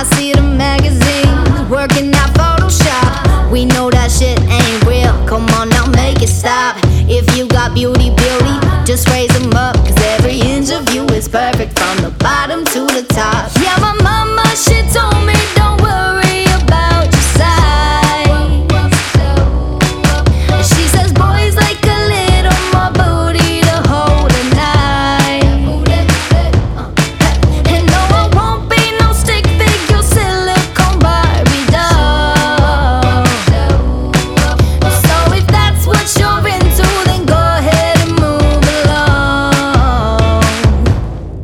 I see the magazines working out Photoshop. We know that shit ain't real. Come on now, make it stop. If you got beauty, beauty, just raise them up. Cause every inch of you is perfect from the bottom to the top.